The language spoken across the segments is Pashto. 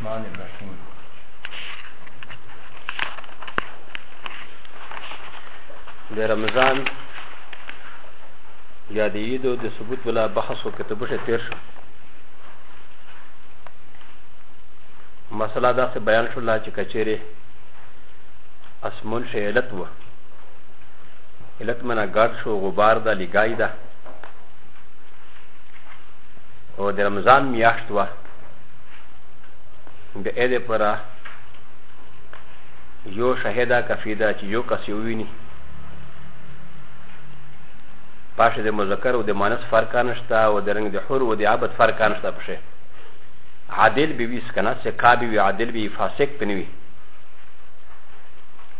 الرحمن الرحیم د رمضان یا د عید او د ثبوت ولا بحث وکړو ته بشه تیر شو مسله دا څه بیان شو لا چې کچېره اسمون شي علت و علت منا ګډ شو غبار دا لګای دا او د رمضان میاشت وه د اې د پرا یو شهدا کفی دا چې یو کس یو ویني پاشه د مذکر او د مانس فرق نشته او د رنګ د حر او د عبد فرق نشته پشه عادل به ویس کنه چې کابي وی عادل به فاسق پنوي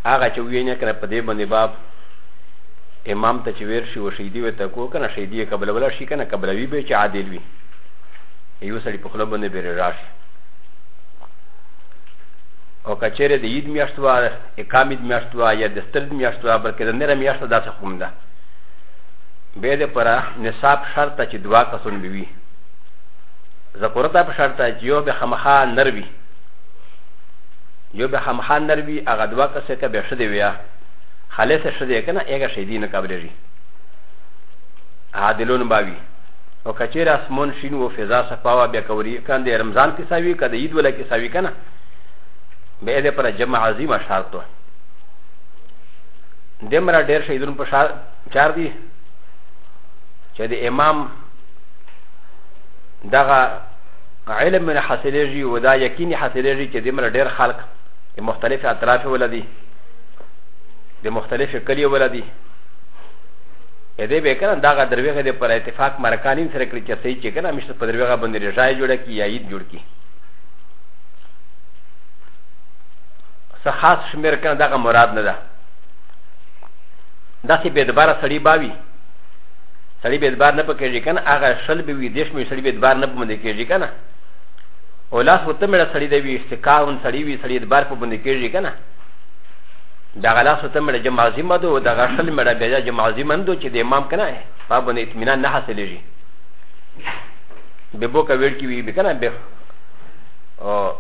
هغه چې وینه کنه په دې باندې باب امام ته چې ویر شي او شهیدی وته کو کنه شهیدی قبل ولا شي کنه قبلوي به چې عادل وي یو سړي په خوله باندې بیرې راشي او که چېرې د عید میاشت وه اقام عید میاشت وه یا د سترد میاشت وه بلکې د نره میاشت داسې خوم ده بیا د پره نصاب شرط ده چې دوا کسون به وي ذکرته په شرط ده چې یو به خامخا نر وي یو به خامخا نر وي هغه دوا کسې که به ښه دی ویا خالصه ښه دی که نه هغه شهیدي نه کابلېږي عادلون به وي او کچیر اسمون شین و فضا صفاوا بیا کوری کان دی رمضان کی ساوی کده عید ولا کی ساوی کنه به دې پر جمع عظیمه شرط و دمرا ډیر شهیدون په شار چار دی چې د امام دغه علم من حاصلېږي و دا یقیني حاصلېږي چې دمرا ډیر خلق مختلف اطراف ولدي د مختلف کلی ولدي ا دې به کنه دا غا درویغه دې پر اتفاق مرکانین سره کړی چې صحیح چې کنه مشته په درویغه باندې رضای جوړه کی یا عید جوړ کی څه خاص شمیر کنه دا مراد نه ده دا چې به دوباره سړی باوی سړی به دوباره نه پکېږي کنه هغه شل به وی دیش مې سړی به دوباره نه باندې کېږي کنه او لاس وته مړه سړی دی وی استقاون سړی وی سړی دوباره په باندې کېږي کنه دا غلا سوته مړه جمع عظیمه دو دا غشل مړه بیا جمع عظیمه دو چې د امام کنه په باندې اطمینان نه حاصلېږي به بو کا ویل کی وی به کنه به او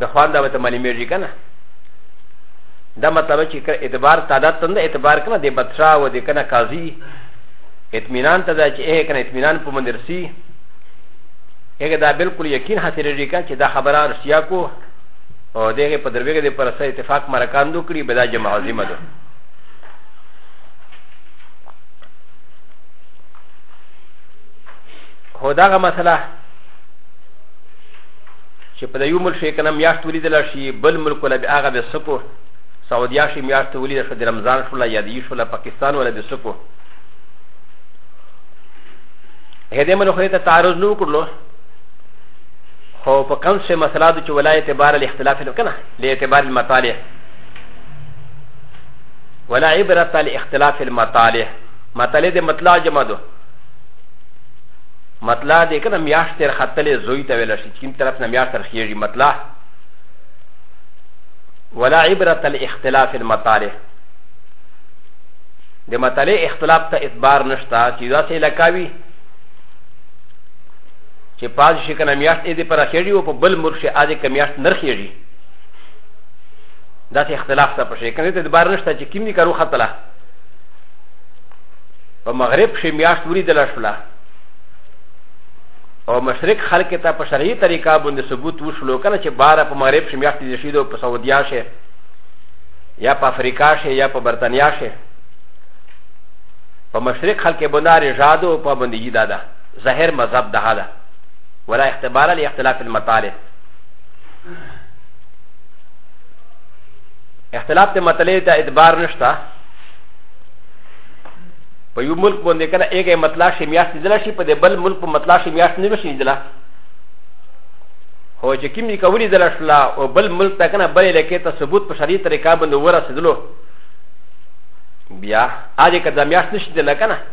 د خوان دا وته معلومیږي کنه دا مطلب چې کر اعتبار تعداد تند اعتبار کنه د بچا و د کنه قاضي اطمینان ته دا چې اې کنه اطمینان په مندرسي هغه دا بالکل یقین حاصلېږي کنه چې دا خبره رښتیا کو او دغه په درویګه د پر سره اتفاق مرکان دو کړی بدا جمع عظیمه دو هو داغه مسله چې په یو ملک شي کنه میاشت ولیدل شي بل ملک ولا به هغه به سکو سعودیا شي میاشت ولیدل شي د رمضان شولا یا د یشولا پاکستان ولا به سکو هدې ملک ته تعرض نو کړلو خو په کوم څه مسله ده چې ولا اعتبار الاختلاف له کنه له اعتبار المطالع ولا عبرت الاختلاف المطالع مطالع د مطلع جمع ده مطلع د کنه میاشت تر خطلې زوی ته ویل شي چې کوم طرف نه میاشت تر خېږي مطلع ولا عبرت الاختلاف المطالع د مطالع اختلاف ته اعتبار نشته چې دا څه لکاوي چې پاز شي کنه میاشت دې پر خېړي او په بل ملک شي اده کمیاشت نرخېړي دا څه اختلاف ته پښې کنه ته د بار نشته چې کیمی کارو خطلا په مغرب شي میاشت وری دلا شولا او مشرق خلک ته په شرعي طریقه باندې ثبوت وشلو کنه چې بار په مغرب شي میاشت دې شي دو په سعودیا شي یا په افریقا شي یا په برتانیا شي په مشرق خلک باندې رجادو په باندې یی دادا ظاهر مذهب ده ده ولا اختبار لاختلاف المطالب اختلاف ته مطلب ته ادبار نشته په یو ملک باندې کنه ایګه مطلب شي میاشت دلا شي په دې بل ملک په مطلب شي میاشت نه شي دلا هو چې کیمی کولی دلا شلا او بل ملک ته کنه بل لکه ته ثبوت په شریعت طریقه باندې ورسېدلو بیا اځه کده میاشت نشي دلا کنه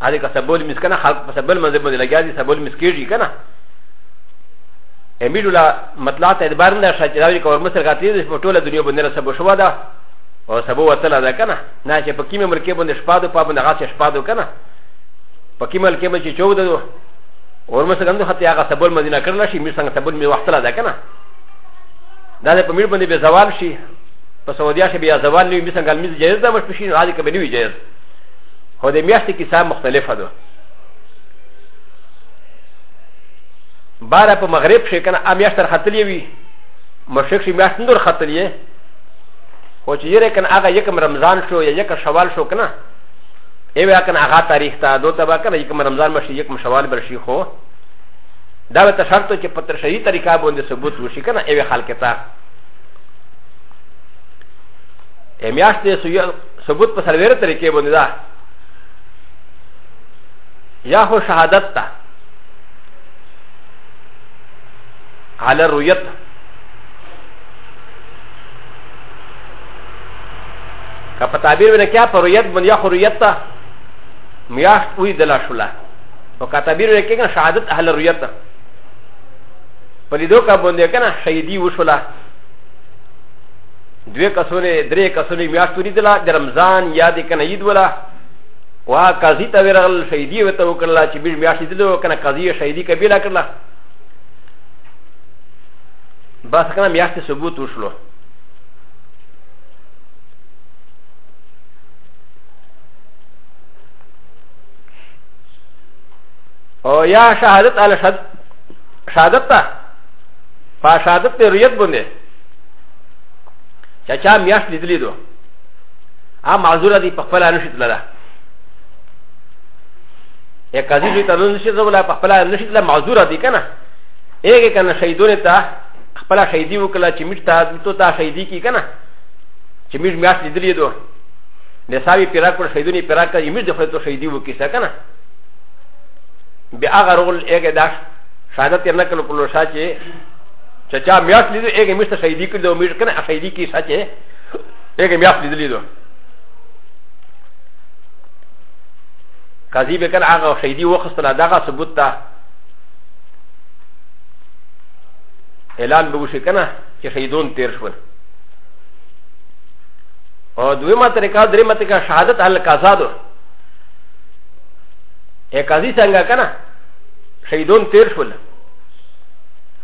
ا د ک سبول مس کنه خلق په سبول منځ باندې لګیا دي سبول مس کیږي کنه امیډو لا مطلع ته ادبار نه شاته دا کور مصر غاتې د ټوله دنیا باندې سبو شو ده او سبو وتل ده کنه نه چې په کیمه ملک باندې شپادو په باندې غاڅ شپادو کنه په کیمه ملک باندې 14 دو اور مصر غندو حتی هغه سبول مدینه کړل شي مې څنګه سبول می وختل ده کنه دا د پمیر باندې به زوال شي په سعودیا کې بیا زوال نه وي مثلا ګلمیز جایز ده مش پښین راځي کبه نه وي جایز هو د میاشتې کیسه مختلفه ده بارا په مغرب شي کنه ا میاشت تر خطلې وي مشرق شي میاشت نور خطلې خو چې یې کنه هغه یکم رمضان شو یا یک شوال شو کنه ای ویا کنه هغه تاریخ ته دوه تبا کنه یکم رمضان مشي یکم شوال برشي خو دا به شرط چې په تر شهي طریقه باندې ثبوت وشي کنه ای وی خلک ته میاشت دې سو ثبوت په سلویره طریقې باندې ده یا خو شهادت ته على رؤيت که په تعبیر ونه کیا پر رؤیت باندې یا خو رؤیت ته میاشت وی دلا شولا او که تعبیر ونه کیا شهادت اهل رؤیت ته په لیدو کا باندې کنه شهیدی وشولا دوی کسونه درې کسونه میاشت ولیدله د رمضان یا د کنه عید ولا وا قاضي ته ورغل شهیدي وته وکړله چې بیل میاشت لیدلو کنه قاضي شهیدي قبیله کړله بس کنه میاشت ثبوت وشلو او یا شهادت علی شهادت ته په شهادت ته ریت باندې چې چا میاشت لیدلې دو هغه معذور دی په خپل نشي تللا یا قاضي دوی ته نشي زولا په خپل نشي تللا معذور دی کنه هغه کنه شهیدونه ته خپل شهیدی وکړه چې میټ ته تو ته شهیدی کی کنه چې میټ میاشت لیدلې دو نساوی پیرا کړ شهیدونه پیرا کړ یمیر د خپل تو شهیدی وکړي څه کنه بیا هغه رول هغه داش شهادت یې نه کړو په لور شاته چې چا میاش لیدو هغه مشته شهیدی کړی او میر کنه شهیدی کی سچې هغه میاش لیدلی دو قاضي به کنه هغه شهیدی وخصله دغه ثبوت ته اعلان به وشي کنه چې شهیدون تیر شول او دویمه طریقه دریمه طریقه شهادت ال قضا دو ا قاضي څنګه کنه شهیدون تیر شول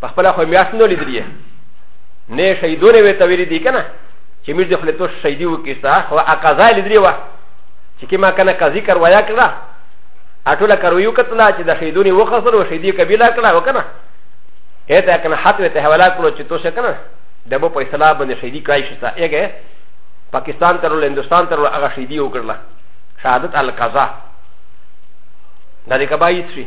په خپل خو میاس نه لیدلی نه شهیدونه وی ته ویری دی کنه چې میر د خپل تو شهیدی وکیسته خو اقضا لیدلی و چې کما کنه قضی کروایا کړه اټوله کرویو کتلا چې د شهیدونی وخصل او شهیدی قبیله کړه وکنه اته کنه حت وته حواله کړو چې تو څه کنه د بو په اصطلاح باندې شهیدی کړای شته اګه پاکستان تر ول هندستان تر هغه شهیدی وکړه شهادت القضا دا د کبایت شي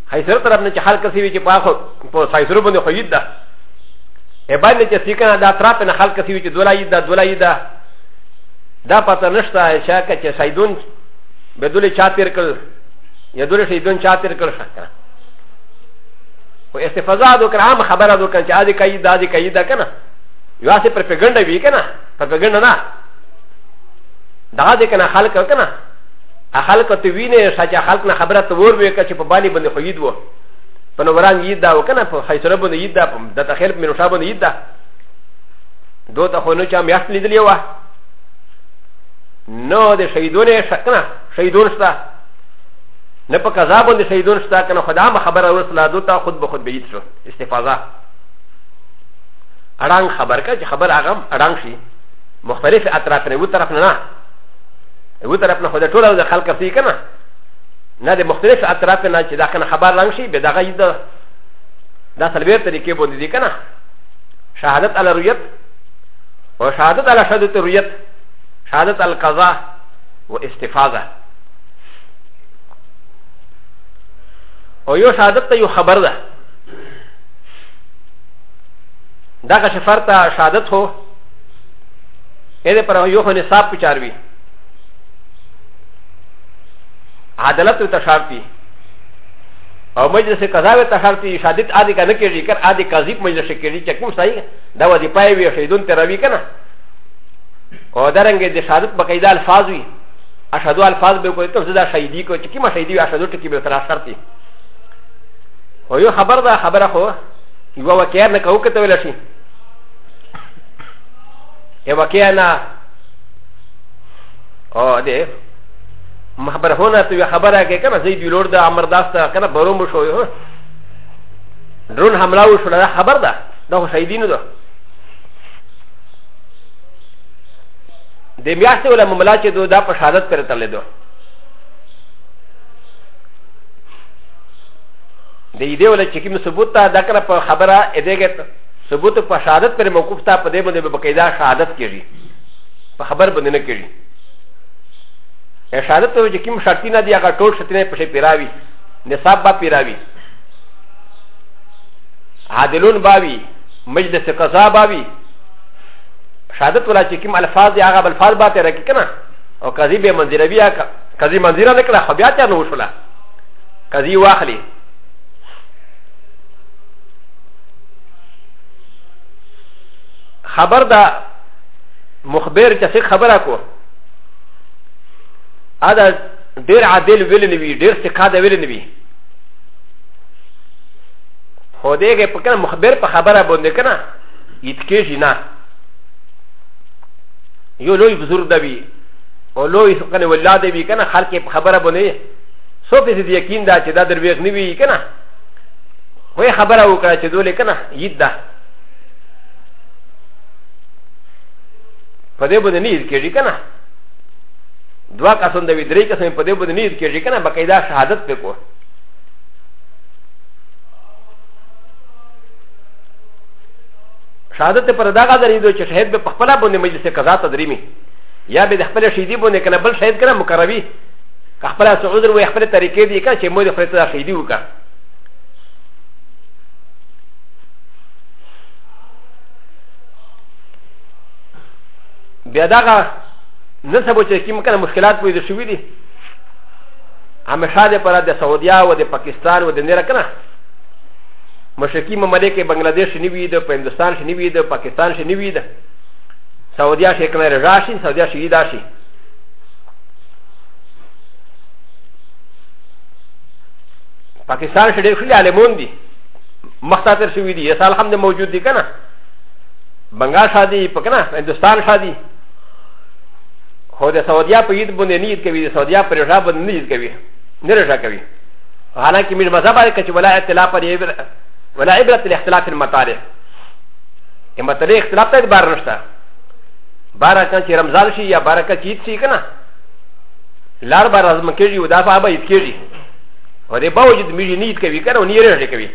هي سره طرف نه چې خلک سی وي چې په خو په سای سره باندې خو یید ده ای باندې چې سیکنه دا طرف نه خلک سی وي چې دولا یید ده دولا یید ده دا پته نشته شاکه چې سایدون به دوله چا تیر کړ یا دوله سایدون چا تیر کړ شاکه و استفاده دو کرام خبره دو کنه چې ادي کوي دا دي کوي دا کنه یو څه پرپګنډه وی کنه پرپګنډه نه دا دې کنه خلک کنه خلق ته وینې شاچا خلق نه خبره ته ور وې کچ په بالی باندې خو یید وو په نوران یید دا وکنه په خیسره باندې یید دا د تخیل مې نوشا باندې یید دا دو ته خو نو چا میاشت لیدلی و نو د شهیدونه شکنه شهیدون شته نه په قضا باندې شهیدون شته کنه خدا ما خبره ورسله دو ته خود به خود به یید شو استفاضه اړان خبر کا چې خبر اغم اړان شي مختلف اطراف نه و طرف نه نه و طرف نه خو د ټولو د خلک سي کنه نه د مختلف اطراف نه چې دا کنه خبر لنګ شي به دغه یې دا سلویر طریقې باندې دي کنه شهادت علی رؤیت او شهادت علی شهادت رؤیت شهادت القضاء و استفاضه او یو شهادت ته یو خبر ده دغه شفر ته شهادت هو ا د پر یو خو نصاب پچار وی عدالت ته شرط دی او مجلس قضا ته شرط دی شهادت عادي کنه کېږي کر عادي قاضي مجلس کېږي چې کوم صحیح دا ودی پای وی شهیدون ته راوي کنه او درنګ د شهادت په قاعده الفاظ وی اشهدو الفاظ به کوی ته زدا شهیدی کو چې کیما شهیدی وی اشهدو ټکی به تر شرط دی او یو خبر دا خبره خو یو وکړ نه کو کته ویل شي ا و ك ي ن ا او د محبر هنا تو خبره ك كنا زي بيلور د امر داستا كنا بروم شو يو درون حمله وشو لا خبر ده ده شهيدين ده د مياشت ولا مملا چې دو دا په شهادت پر تل دو د دې ولا چې کوم ثبوت ده دا کړه په خبره ادهګه ثبوت په شهادت پر موقوف تا په دې باندې به بقیدا شهادت کیږي په خبر باندې نه کیږي شهادت ته چې کوم شرطی نه دی هغه ټول شرطی نه پښې پیراوي نصاب با پیراوي عادلون باوي مجلس قضا باوي شهادت ولا چې کوم الفاظ دی هغه الفاظ با پیرا کی کنه او قضی به منظره بیا قضی منظره نه کړه خو بیا ته نه وشوله قضی واخلي خبر دا مخبر چې څه خبره کو ادا ډیر عادل ویل نه وی ډیر څه قاعده ویل نه وی خو دېګه په کنه مخبر په خبره باندې کنه یت کېږي نه یو لوی بزرګ دی وی او لوی کنه ولاد وی کنه خلک په خبره باندې سو په دې یقین دا چې دا درویغ نه وی کنه خو یې خبره وکړه چې دولې کنه یید ده په دې باندې نیت کېږي کنه دوا کسان د وی درې کسان په دې باندې نیت کېږي کنه بقیدا شهادت پې کو شهادت پر دغه درې دوی چې شهید به په خپل باندې مجلس قضا ته درېمي یا به د خپل شهیدی باندې کنه بل شهید کنه مقربي خپل سعود وي خپل طریقې دي کنه چې مو د خپل شهیدی وکړه بیا دغه نسب چې کوم کنه مشکلات پیدا شوې دي همیشه د پر د سعودیا او د پاکستان او د نیر کنه مشرقي مملکه بنگلاديش شنی وي د هندستان شنی وي د پاکستان شنی وي د سعودیا شي کنه راشي سعودیا شي دا شي پاکستان شډیر خلی عالمون دی مختا تر شوی دی یسال هم موجود دی کنه بنگال شادی پکنه هندستان شادی خو د سعودیا په عید باندې نه عید کوي د سعودیا پر رضا باندې نه عید کوي نه رضا کوي حالانکه میر مذهب باندې کچ ولا اختلاف پر ولا عبرت الاختلاف المطالع که مطالع اختلاف ته بار نشته بار کان چې رمضان شي یا بار کان چې عید شي کنه لار بار ازم کېږي او دا په ابا عید کېږي و د باوجود میږي نیت کوي کنه نیت رژې کوي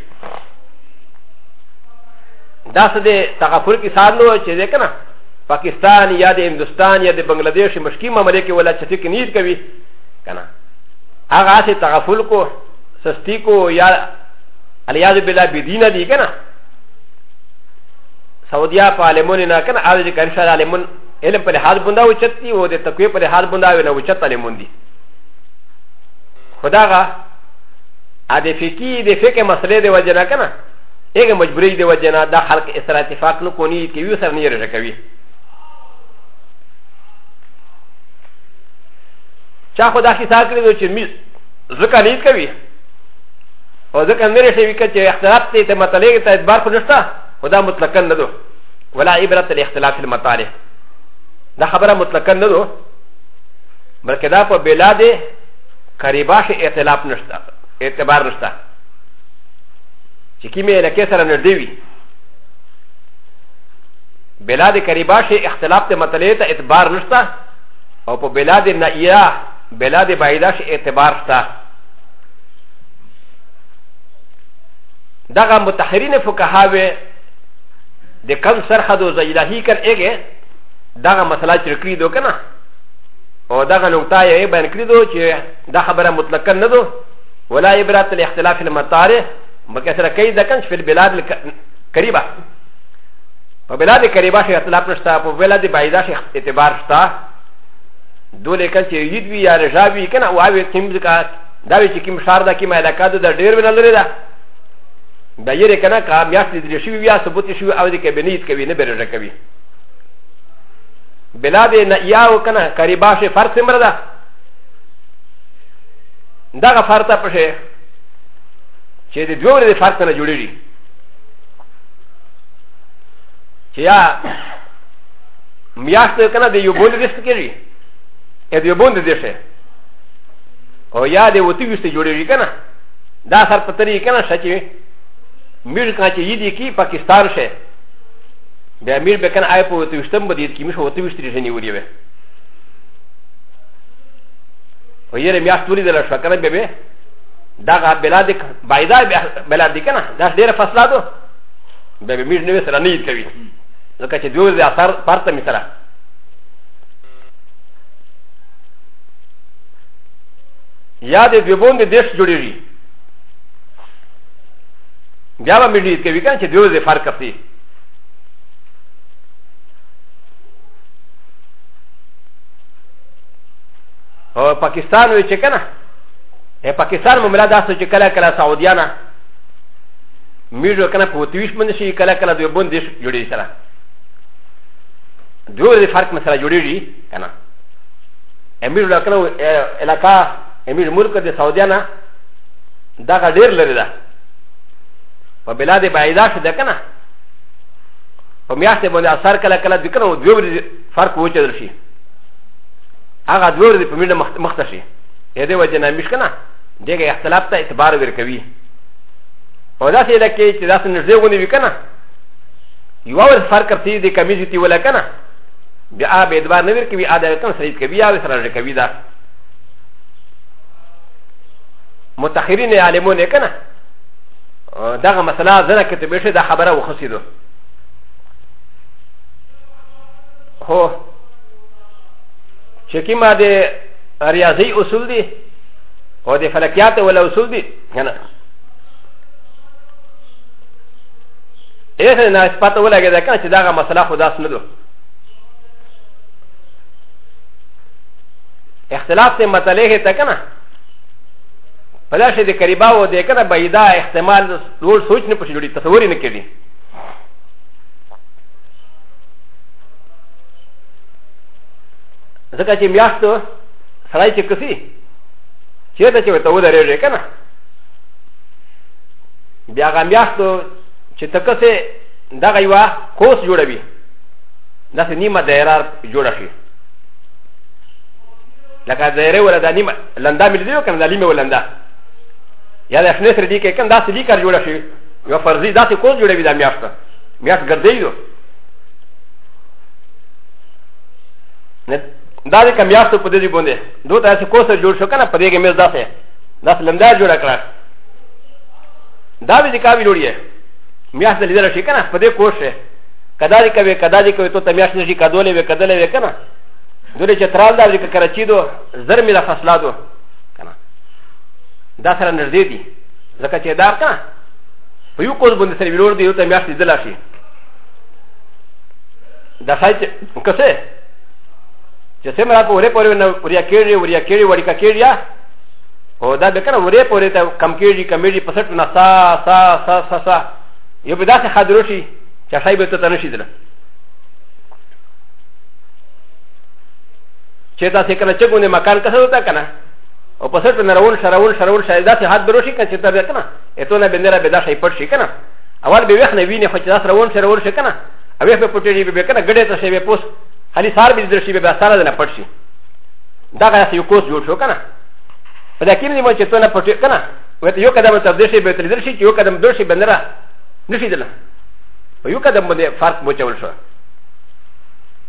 دا څه د تغفر کې سان نو چې ده کنه پاکستان یا د هندستان یا د بنگلاديش مشکي معاملې کې ولا چټي کې نیت کوي کنه هغه هسې تغفل کو سستی کو یا الیاذ بالله بدینه دی کنه سعودیا په عالمون نه کنه هغه چې کاري شاله عالمون علم په لحاظ بندا وچت دي او د تقوی په لحاظ بندا وي نه وچت عالمون دي خو دا هغه ا د فقی د فقه مسلې د وجه نه کنه هغه مجبوری د وجه نه دا خلق اسره اتفاق نه کونی کې یو سر نه رجه کوي چا خو دا حساب کړی چې می ځکه نه کوي او ځکه نه رسې وکړي چې اختلاف ته ته مطلق ته اعتبار خو نشته خو دا مطلقا نه دو ولا عبرت الاختلاف المطالب دا خبره مطلقا نه دو بلکې دا په بلا دی قریبا شي اعتلاف نشته اعتبار نشته چې کیمه علاقې سره نږدې وي بلاد قریبا شي اختلاف ته مطلع ته اعتبار نشته او په بلاد نائیا بلاد بعیدا شي اعتبار شته دغه متحرین فقهاوی د کم سرخدو زیلهی کر ایګه دغه مسله چې کړی دو کنه او دغه نقطه یې بیان کړې دو چې دا خبره مطلقا نه دو ولا عبرت الاختلاف المطار بلکې سره کوي د کنج فل بلاد قریبه په بلاد قریبه شي اختلاف نشته په بلاد بعیده شي اعتبار شته دوله کله چې یید وی یا رجاوی کنه او اوی کیم ځکه دا وی چې کیم شار دا کیم علاقه د ډیر ونه لري دا دا یې کنه کامیاست دې شي بیا ثبوت شي او دې کې بنیت کوي نه برجه کوي بلا دې نه یا او کنه قریبا شي فرق سمره ده دغه فرق ته پشه چې د دوه ورځې فرق نه جوړیږي چې یا میاشت کنه د یو بول رسک کېږي ا د یو بوند دې شه او یا د وتی وسته جوړیږي کنه دا سر پتری کنه شچې میر کاچې یی دی کی پاکستان شه د امیر بکن آی په وتوشتم بدید کې مشه وتوشت لري نیولې وي او یې میاشت ولې دل شو کنه به به دا غا بلاد بایدا بلاد کنه دا ډېر فاصله ده به به میر نو سره نه یې کوي ځکه چې دوی زه اثر پرته می سره یا د دوبون د دیش جوړیږي بیا به مې دې کوي کنه چې دوی زه فرق کوي او پاکستان وی چې کنه ا پاکستان مملا داسو چې کله کله سعودیانا میرو کنه په تویش باندې شي کله کله دوی باندې جوړی سره دوی د فرق مسره جوړیږي کنه امیر لکنه علاقہ امیر ملک د سعودیانا دا ډیر لري ده په بلاد بعیده شو ده کنه په میاشت باندې اثر کله کله د کنه دوه ورځې فرق وچل شي هغه دوه ورځې په میډه مخته شي اې دې وجه نه مش کنه دغه اختلاف ته اعتبار ورکوي او دا څه لکه چې دا څنګه ځای غونې وی کنه یو ور فرق کوي د کمیزې تی ولا کنه بیا به اعتبار نه ورکوي ا دې کنه سړي کوي یا سره نه کوي دا متخرین عالمونه کنه دغه مسله زره کتبه شي دا خبره وخصیدو هو چې کیما د ریاضي اصول دي او د فلکیات ولا اصول دي کنه اې نه پته ولګی دا کنه چې داغه مسله خدا سن دو اختلاف ته متلې ته کنه په داسې د قریبا و د کنه بعیدا احتمال لوړ سوچ نه پوښي جوړي تصور نه کړي ځکه چې میاشت سړی چې کسي چېرته چې ورته ودرېږي که نه بیا هغه میاشت چې ته کسې دغه یوه کوس جوړوي داسې نیمه دایره جوړه شي لکه دایره ولا دا نیمه لندا ملي یو کنه د لیمه ولندا یا د شنه سره دی کې کنه داسې دی کار جوړ شي یو فرضي داسې کوز جوړوي دا میاشت میاشت ګرځي دو دا د کمیاشت په دې باندې دوه تاسو کوز جوړ شو کنه په دې کې مې داسې داسې لندا جوړ کړه دا به دې کاوی جوړیه میاشت لیدل شي کنه په دې کوز شه کدا دې کوي کدا دې کوي ته میاشت نشي کدولې وې کدلې وې کنه دوی چې ترال دا دې کراچي دوه زر میله فاصله ده کنه دا سره نږدې دي ځکه چې دا کنه په یو کوز باندې سره ویلور دی یو ته میاشتې دلا شي دا سایت کسه چې سم را په وره پورې نه وریا کېږي وریا کېږي وړي کا کېږي او دا به کنه وره پورې ته کم کېږي کمېږي په سټ نه سا سا سا سا سا یو به داسې حاضر شي چې صاحب ته تنه شي دله چې دا څه کنه چې ګونه مکان کسه وتا کنه او په سر په نرول شرول شرول شای دا څه حد درو شي کنه چې تا به کنه اته نه بندره به دا شي پټ شي کنه اول به وخت نه ویني خو چې دا سرول شرول شي کنه او به پټېږي به کنه ګډه ته شي به پوس هلي سار به درشي به ساره نه پټ شي دا غا یو کوس جوړ شو کنه په دا کې نه مو چې ته نه پټ کنه وته یو قدم ته درشي به تل درشي چې یو قدم درشي بندره نشي دله په یو قدم باندې فرق مو چول شو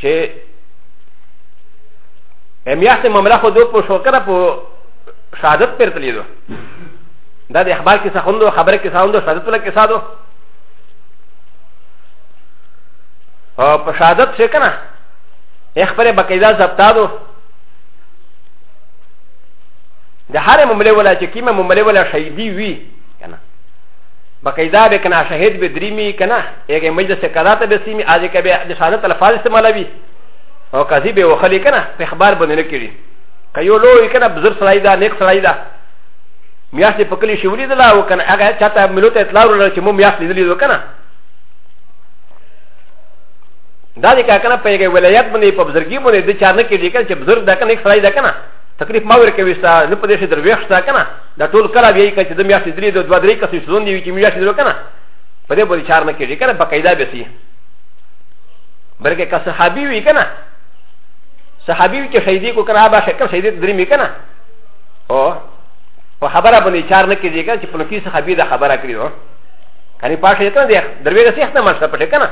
چې امیاست معاملہ خو دو په شوکره په شهادت پر تللی دو دا د اخبار کې څخوندو خبره کې څخوندو شهادت ولا کې سادو او په شهادت څه کنه اخبار بقیدا ضبطا دو د هر معاملې ولا چې کیمه معاملې ولا شهیدی وی کنه بقیدا به کنه شهید به دریمی کنه یک مجلس کذا ته به سیمی آجی که به د شهادت الفاظ استعمالوی او کذی به وخلی کنه په اخبار باندې نه کړي که یو لوی کنه بزرګ سړی دا نیک سړی دا میاشتې په کلي شولې ده لا وکنه هغه چاته ملو ته اطلاع ورل چې مو میاشتې لیدلې ده کنه دا دې کا کنه په یوه ولایت باندې په بزرګي باندې د چا نه کېږي کنه چې بزرګ دا کنه یک سړی دا کنه تکلیف ما ور کوي ستا نه په دې شي درويښ ستا کنه دا ټول کله بیا یې کچې د میاشتې درې دوه درې کسې سوزون دی چې میاشتې درو کنه په دې باندې چار نه کېږي کنه په قاعده به سي بلکې که صحابي وي کنه صحابي وي چې شهیدي کو کنه هغه شکر شهیدي درې می کنه او په خبره باندې چار نه کېږي کنه چې په لکی صحابي دا خبره کړی و کني پاشه کنه دې درویګه سي ختم شته پټه کنه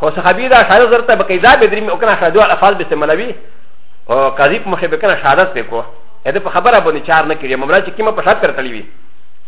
خو صحابي دا شاده زرته په قاعده به درې می او کنه شاده الفاظ به سملوي او قاضي په مخه به کنه شهادت وکړو اته په خبره باندې چار نه کېږي ممرا چې کیمه په شرط ترتلی وي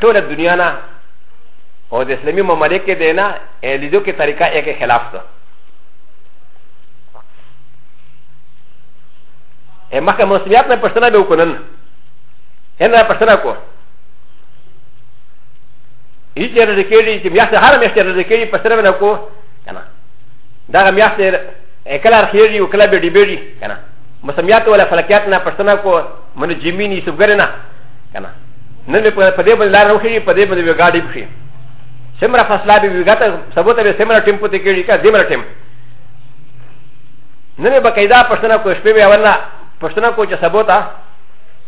ټوله دنیا نه او د اسلامي ممالک کې دی نه لیدو کې طریقه یې کې خلاف ده مخکې موسمیات نه پښتنه به وکړن هنه پښتنه کو هیڅ یې نه کېږي چې میاشت هر میاشت یې نه کېږي پښتنه به نه کو کنه دا میاشت کله راخېږي او کله به ډیبېږي کنه موسمیات ولا فلکیات نه پښتنه کو من جمینی سبګرنه کنه نه نه په دې باندې لار وخی په دې باندې وګاډي بخي سمره فاصله به وګاته سبوت به سمره ټیم پته کېږي کا دیمره ټیم نه نه بقاعده پښتنه کو شپې به ورنه پښتنه کو چې سبوتا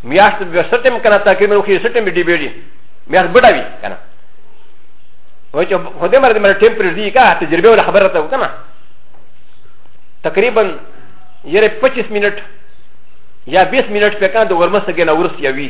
میاشت به سټیم کنه تقریبا وخی سټیم دی بیړي میاشت بډاوي کنه و چې خدای مرده مر ټیم پر دی کا تجربه ولا خبره ته کنه تقریبا یره 25 منټ یا 20 منټ په کاند ورمسته کې نه ورس یوي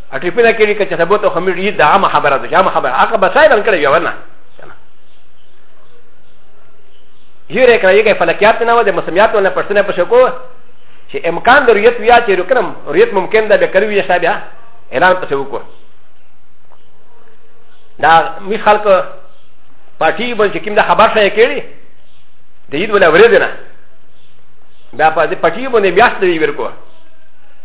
ا ټي پي نه کېږي که سبو ته خمیر یي دا عامه خبره ده عامه خبره هغه به سای بن کړی یو نه یو رې کړی کې فلکیات نه و د مسمیات نه پښتنه پښه کو چې امکان د رؤیت ویا چې رکنم رؤیت ممکن ده به کړی یا صاحب اعلان پښه وکړو دا می خلک پټي بل چې کوم د خبر شای کېږي د عید ولا ورې ده نه بیا په دې پټي باندې میاشت دی ورکو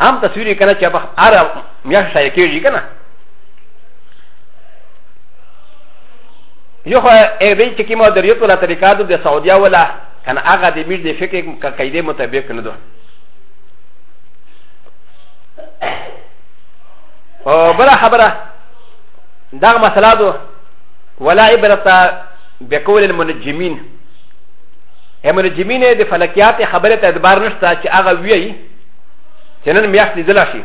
هم تصویر کنه چې په اره میاش شای کېږي کنه یو خو دې چې کومه د ریت ولا طریقه د سعودیا ولا کنه هغه د بیډ د فکر قاعده مطابق نه ده او بل خبره دا مسله ده ولا عبرت بقول المنجمين هم منجمين د فلکیات خبره ته اعتبار نشته چې هغه ویي چې نن میاشت لیدل شي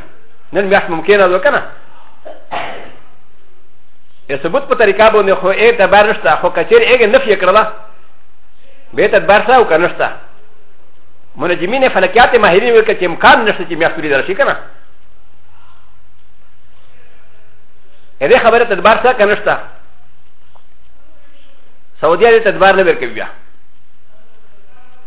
نن میاشت ممکنه ده کنه ي ثبوت په طریقه باندې خو اې تبار نشته خو کچیر اې نفي کړله به تدبار سره وکړ نشته منجمین فلکیات ماهرین وکړي چې امکان نشته چې میاشت لیدل شي کنه هذه خبره تدبار سره کنشتا سعوديه تدبار نه ورکوي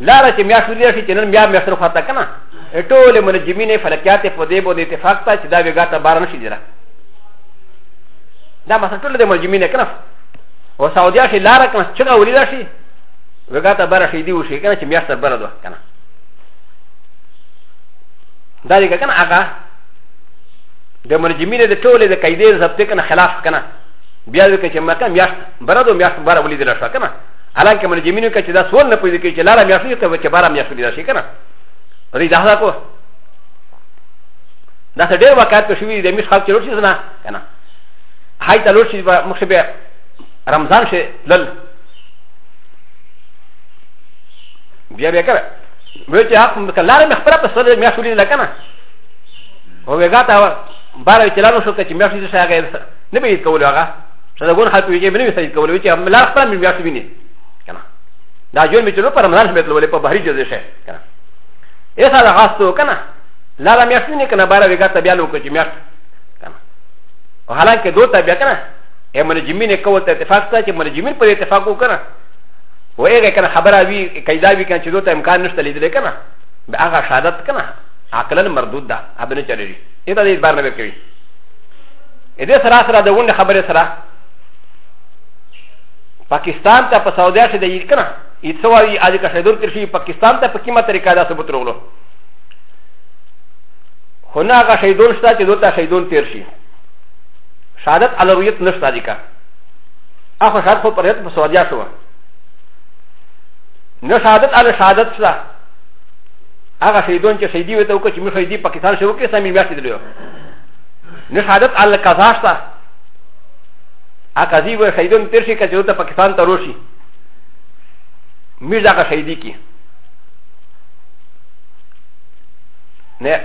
لا ر چې میا شو دې شي چې نن بیا مې سره خاطه کنه ټول منجمینه فلکیات په دې باندې اتفاق تا چې دا ویګا ته بار نشي دیره دا مثلا ټول د منجمینه کنه او سعودیا شي لار کنه چې دا ولې راشي ویګا ته بار شي دی وشي کنه چې میا سره بار دوه کنه دا دې کنه هغه د منجمینه د ټول د قاعده ضبط کنه خلاف کنه بیا دې چې مکه میا بار دوه میا بار ولې دی راشي کنه الان که منجمینو که چې دا سول نه پوهېږي چې لاره میاشتو یو کوي چې باره میاشتو دي راشي که نه په دې دهدا کو دا څه ډېر واقعات په شوي د میش خلک چې لوټ شي نه که نه هاي ته لوټ شي مخ به رمضان شي لل بیا بیا کړه وی چې حق که لاره مې خپله په سره میاشتو لیدله که نه هو ویګا ته باره چې لاره شو که چې میاشتو دي شي هغه نه به یې کولو هغه شدا ګون خلک ویږي بنوي سید کول وی چې ملا خپل مې بیا شوی نه کنه دا جون می چلو پر ملان شمه تلولې په بحری جزې شه کنه ایسا دا خاص تو کنه لا لا میاشت نه کنه بارا ویګا ته بیا لو کې میاشت کنه او حالانکه دوه ته بیا کنه ا منجمین کول ته اتفاق ته چې منجمین پر اتفاق وکړه و هغه کنه خبره وی قاعده وی کنه چې دوه ته امکان نشته لیدل کنه به هغه شهادت کنه عقلا مردود ده ابن چلری اته دې بار نه کوي ا دې سره سره د ونډه خبره سره پاکستان ته په سعودي کې د یې کنه یې څو وایي اځ کا شیدور تر شي پاکستان ته په کیمه طریقه دا ثبوت رغلو خو نه هغه شیدون شته چې دوته شیدون تیر شي شهادت الرویت نشته دي کا اخو شهادت خو پرهت په سعودي شو نه شهادت ال شهادت شته هغه شیدون چې شیدی وته او چې مې شیدی پاکستان شو کې سمې میاشتې دلیو نه شهادت ال قضا شته ا قضی و شهیدون تیر شي که چې ته پاکستان ته روشي میر دغه شهیدی کی نه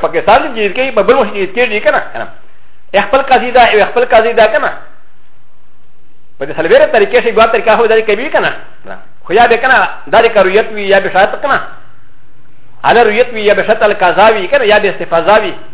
پاکستان کې جیت کې په بل مشکل جیت کې دی کنه کنه خپل قضی دا او خپل قضی دا کنه په دې سلویره طریقې شي ګوا طریقه هو دا کوي کنه خو یا به کنه دا لري کرویت وی یا به شاعت کنه على رؤيت وي يا بشتى الكازاوي كان يا باستفازاوي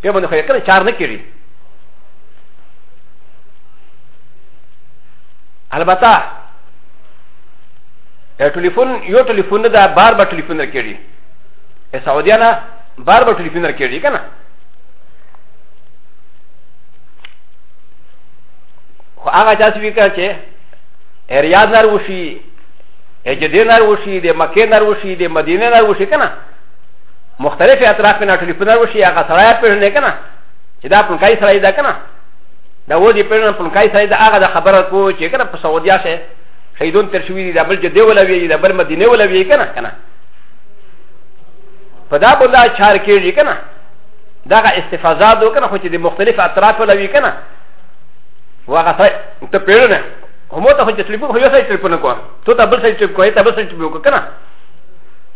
بیا باندې خو یې کنه چار نه کېږي البته ټلیفون یو ټلیفون دا بار بار ټلیفون نه کېږي سعودیانه بار بار ټلیفون نه کېږي کنه خو هغه چا چې وکړه چې ریاض نار وشي جدې نار وشي د مکې نار وشي د مدینې نار وشي کنه مختلف اطراف نه ټلیفون وشي هغه سړی پیژنې کنه چې دا پنکای سړی دا کنه دا و دې پیژنې پنکای سړی دا هغه خبره کو چې کنه په سعودیا شه شهیدون تر شوی دي دا بل جدي ولا وی دا بل مدینه ولا وی کنه کنه په دا بل دا چار کېږي کنه دا غا استفاده دو کنه خو چې د مختلف اطراف ولا وی کنه واغه سړی ته پیژنې هم ته خو چې ټلیفون خو یو سړی ټلیفون کوه ته بل سړی ټلیفون کوه ته بل سړی ټلیفون کوه کنه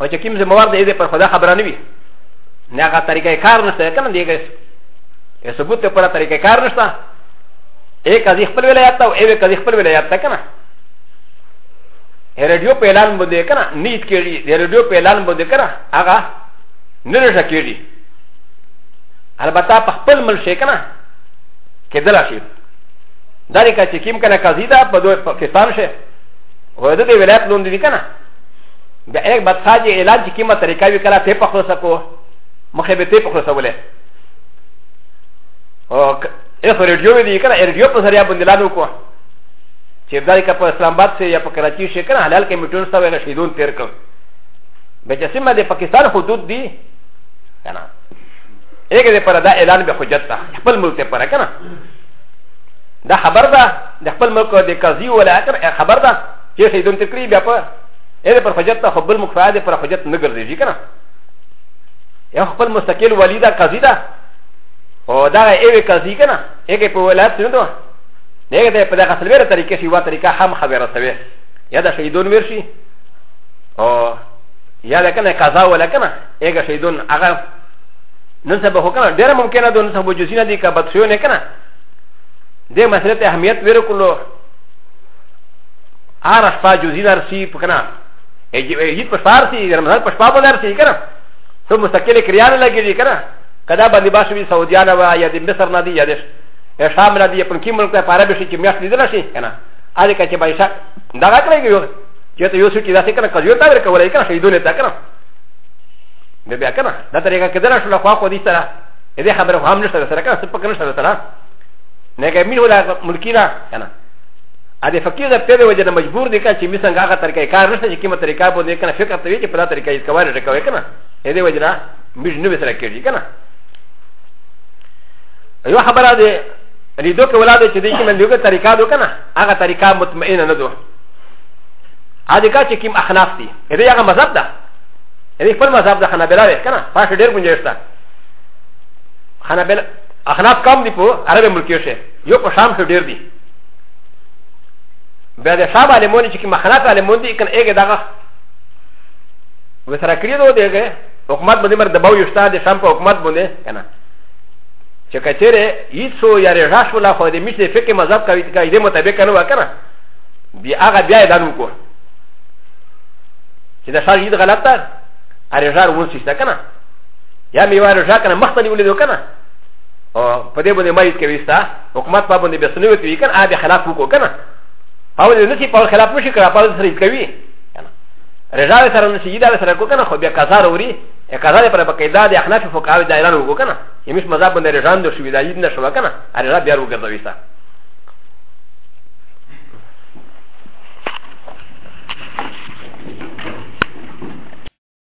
او چې کوم ذمہ وار دی دې پر خدا خبره نه وي نه هغه طریقه کار نشته کنه دیګه یې ثبوت پر طریقه کار نشته ایک از خپل ولایت ته او ایک از خپل ولایت ته کنه رادیو په اعلان باندې کنه نیت کړي د رادیو په اعلان باندې کنه هغه نه نشه کړي البته په خپل مل شي کنه کېدل شي دا لکه چې کیم کنه قضیه ده په دوه پاکستان شي وای د دې ولایت لوند دي کنه د ایک بدخاج علاج چې کومه طریقه وي کله ته په خلاصه کو مخې به ته په خلاصه ولې او ایسو ریډیو وی دی کنه ریډیو په ذریعہ باندې لانو کو چې دای کا په اسلام آباد سي یا په کراچي شي کنه حلال کمیټون سره وغه شیدون تیر کړ به چې سیمه د پاکستان حدود دی کنه ایک دې پر دا اعلان به حجت تا خپل ملک ته پر کنه دا خبر ده د خپل ملک د قاضي ولا کنه خبر ده چې شیدون تکری بیا په اې پر حجت ته خپل مقصد دې پر حجت نه ګرځي کنه یا خپل مستقل ولیدا قضی ده او دا ایوه قضی کنه هغه په ولایت نه دوه نه ده په دغه سلویره طریقې شی وا طریقه هم خبره سوي یا دا شهیدون ورشي او یا دا کنه قضا ولا کنه هغه شهیدون هغه نن سبا هو کنه ډیره ممکنه ده نن سبا جزینه دي که بدسیو نه کنه دې مسله ته اهمیت ورکړو ار شپه جوزی درسی په کنه هیڅ په سار سی رمضان په شپه بدر سی کنه ته مستقله کریان لګیږي کنه کدا باندې باشوی سعودیان و یا د مصر نه دی یا د شام نه دی په کې ملک ته عرب شي چې میاش لیدل شي کنه ا دې کچې بایشا دا راکړی یو چې ته یو سټی داسې کنه کجو تا ورکولای کنه شهیدونه تا کنه به بیا کنه دا طریقه کې درا شو خو خو دې سره دې خبره هم نشته سره کنه څه پکې نشته سره نه کې مين ولا ملکینا کنه ا د فقیر د پیدا وجه نه مجبور دی که چې می څنګه هغه طریقه کار نشته چې کومه طریقه باندې کنه فکر ته وی چې په دا طریقه یې کوي نه کوي کنه اې دې وجه نه مج نه وسره کېږي کنه یو خبره ده لیدو کې ولاده چې دې کې من دیوګه طریقه دو کنه هغه طریقه مطمئنه نه دو ا دې کا چې کوم اخلاف دي دې هغه مذهب ده دې خپل مذهب ده خنه بلاوي کنه پاش ډېر گنجائش ده خنه بل اخلاف کم دي په عربي ملکیو شه یو په شام کې ډېر دي بیا د صاحب علمون چې مخنات علمون دي کنه هغه دغه وسره کړی دوه دیګه حکومت باندې مر دباو یوستا د شام په حکومت باندې کنه چې کچره هیڅو یا رښاش ولا خو دې مشته فقې مذهب کوي چې دې مطابق کنه وکړه بیا هغه بیا اعلان وکړ چې دا شاګرد غلط ده ارجار ونسیسته کنه یا میوه رښا کنه مخته نیولې دوه کنه او په دې باندې مایز کوي ستا حکومت په باندې به سنوي کوي کنه هغه خلاف وکړو کنه او دې نشي په خلاف نشي کړه په سره کوي کنه رضا سره نشي دا سره کو کنه خو بیا قضا وروي قضا پر بقیدا د احناف فقهاوی د ایران وکړو کنه یمش مذهب باندې رجان د شوی دا یید نشو کنه رضا بیا وګرځوي سره